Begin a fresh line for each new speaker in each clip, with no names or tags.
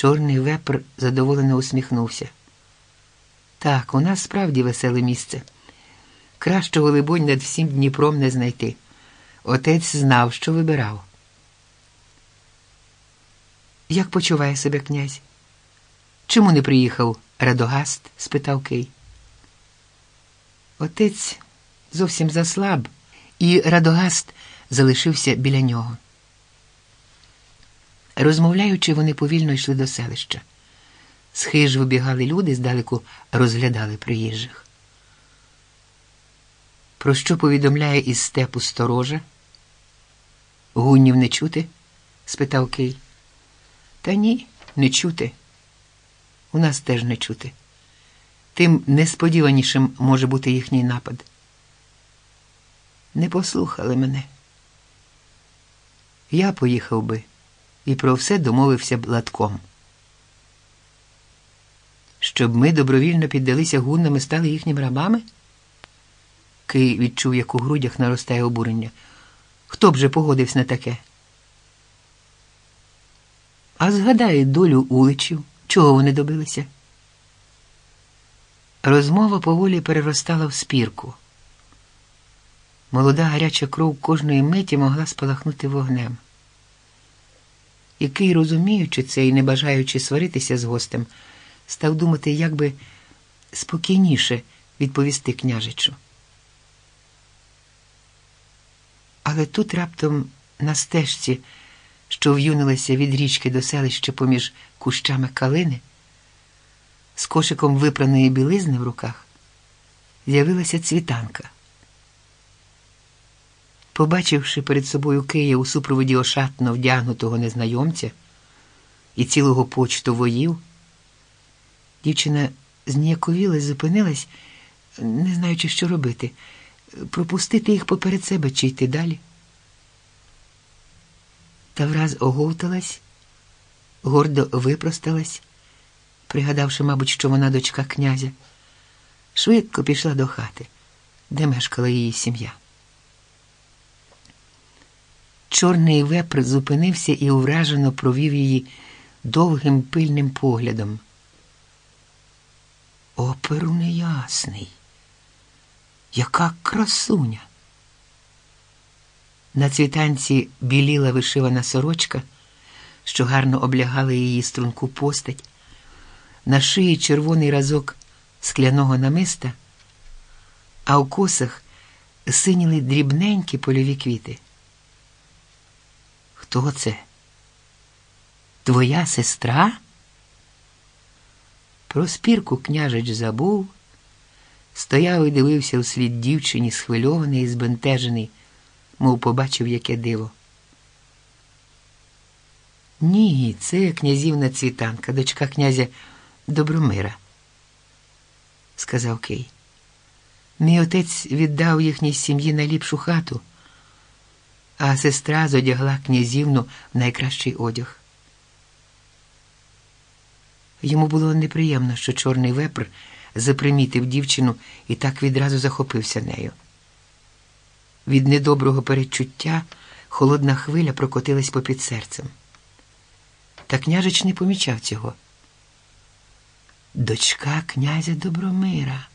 Чорний вепр задоволено усміхнувся. Так, у нас справді веселе місце. Кращого, либонь, над всім Дніпром не знайти. Отець знав, що вибирав. Як почуває себе князь? Чому не приїхав Радогаст? спитав Кий. Отець зовсім заслаб, і Радогаст залишився біля нього. Розмовляючи, вони повільно йшли до селища. З хиж вибігали люди, здалеку розглядали приїжджих. Про що повідомляє із степу сторожа? Гуннів не чути? спитав Кий. Та ні, не чути. У нас теж не чути. Тим несподіванішим може бути їхній напад. Не послухали мене. Я поїхав би і про все домовився б латком. Щоб ми добровільно піддалися гуннам і стали їхніми рабами? Кий відчув, як у грудях наростає обурення. Хто б же погодився на таке? А згадай долю уличів, чого вони добилися? Розмова поволі переростала в спірку. Молода гаряча кров кожної миті могла спалахнути вогнем. І Кий, розуміючи це і не бажаючи сваритися з гостем, став думати, як би спокійніше відповісти княжичу. Але тут раптом на стежці, що в'юнилася від річки до селища поміж кущами калини, з кошиком випраної білизни в руках, з'явилася цвітанка. Побачивши перед собою Кия у супроводі ошатно вдягнутого незнайомця і цілого почту воїв, дівчина зніяковіла зупинилась, не знаючи, що робити пропустити їх поперед себе чи йти далі. Та враз оговталась, гордо випросталась, пригадавши, мабуть, що вона дочка князя, швидко пішла до хати, де мешкала її сім'я. Чорний вепр зупинився і увражено провів її довгим пильним поглядом. Оперу неясний. Яка красуня! На цвітанці біліла вишивана сорочка, що гарно облягала її струнку постать, на шиї червоний разок скляного намиста, а у косах синіли дрібненькі польові квіти. Хто це? Твоя сестра? Про спірку княжич забув. Стояв і дивився у слід дівчині, схвильований і збентежений, мов побачив яке диво. Ні, це князівна цвітанка, дочка князя Добромира, сказав Кий. Мій отець віддав їхній сім'ї найліпшу хату, а сестра зодягла князівну в найкращий одяг. Йому було неприємно, що чорний вепр запримітив дівчину і так відразу захопився нею. Від недоброго передчуття холодна хвиля прокотилась попід серцем. Та княжич не помічав цього. Дочка князя Добромира.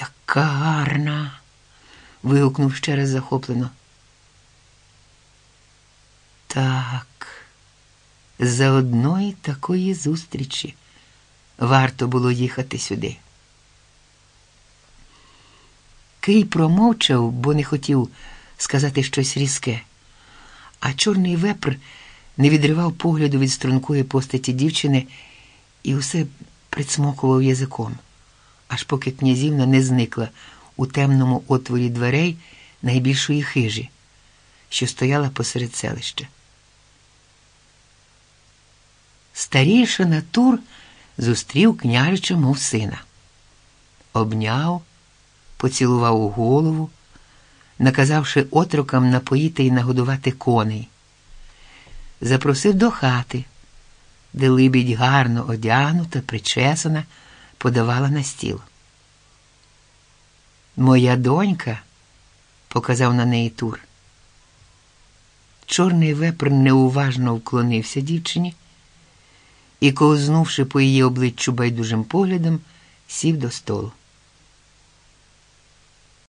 Яка гарна. Вигукнув ще раз захоплено. Так, за одної такої зустрічі варто було їхати сюди. Кий промовчав, бо не хотів сказати щось різке, а чорний вепр не відривав погляду від стрункої постаті дівчини і усе прицмокував язиком, аж поки князівна не зникла у темному отворі дверей найбільшої хижі, що стояла посеред селища. Старішина Тур зустрів княжича, мов сина. Обняв, поцілував у голову, наказавши отрокам напоїти і нагодувати коней. Запросив до хати, де либідь гарно одягнута, причесана, подавала на стіл. Моя донька, показав на неї Тур. Чорний вепр неуважно вклонився дівчині і, ковзнувши по її обличчю байдужим поглядом, сів до столу.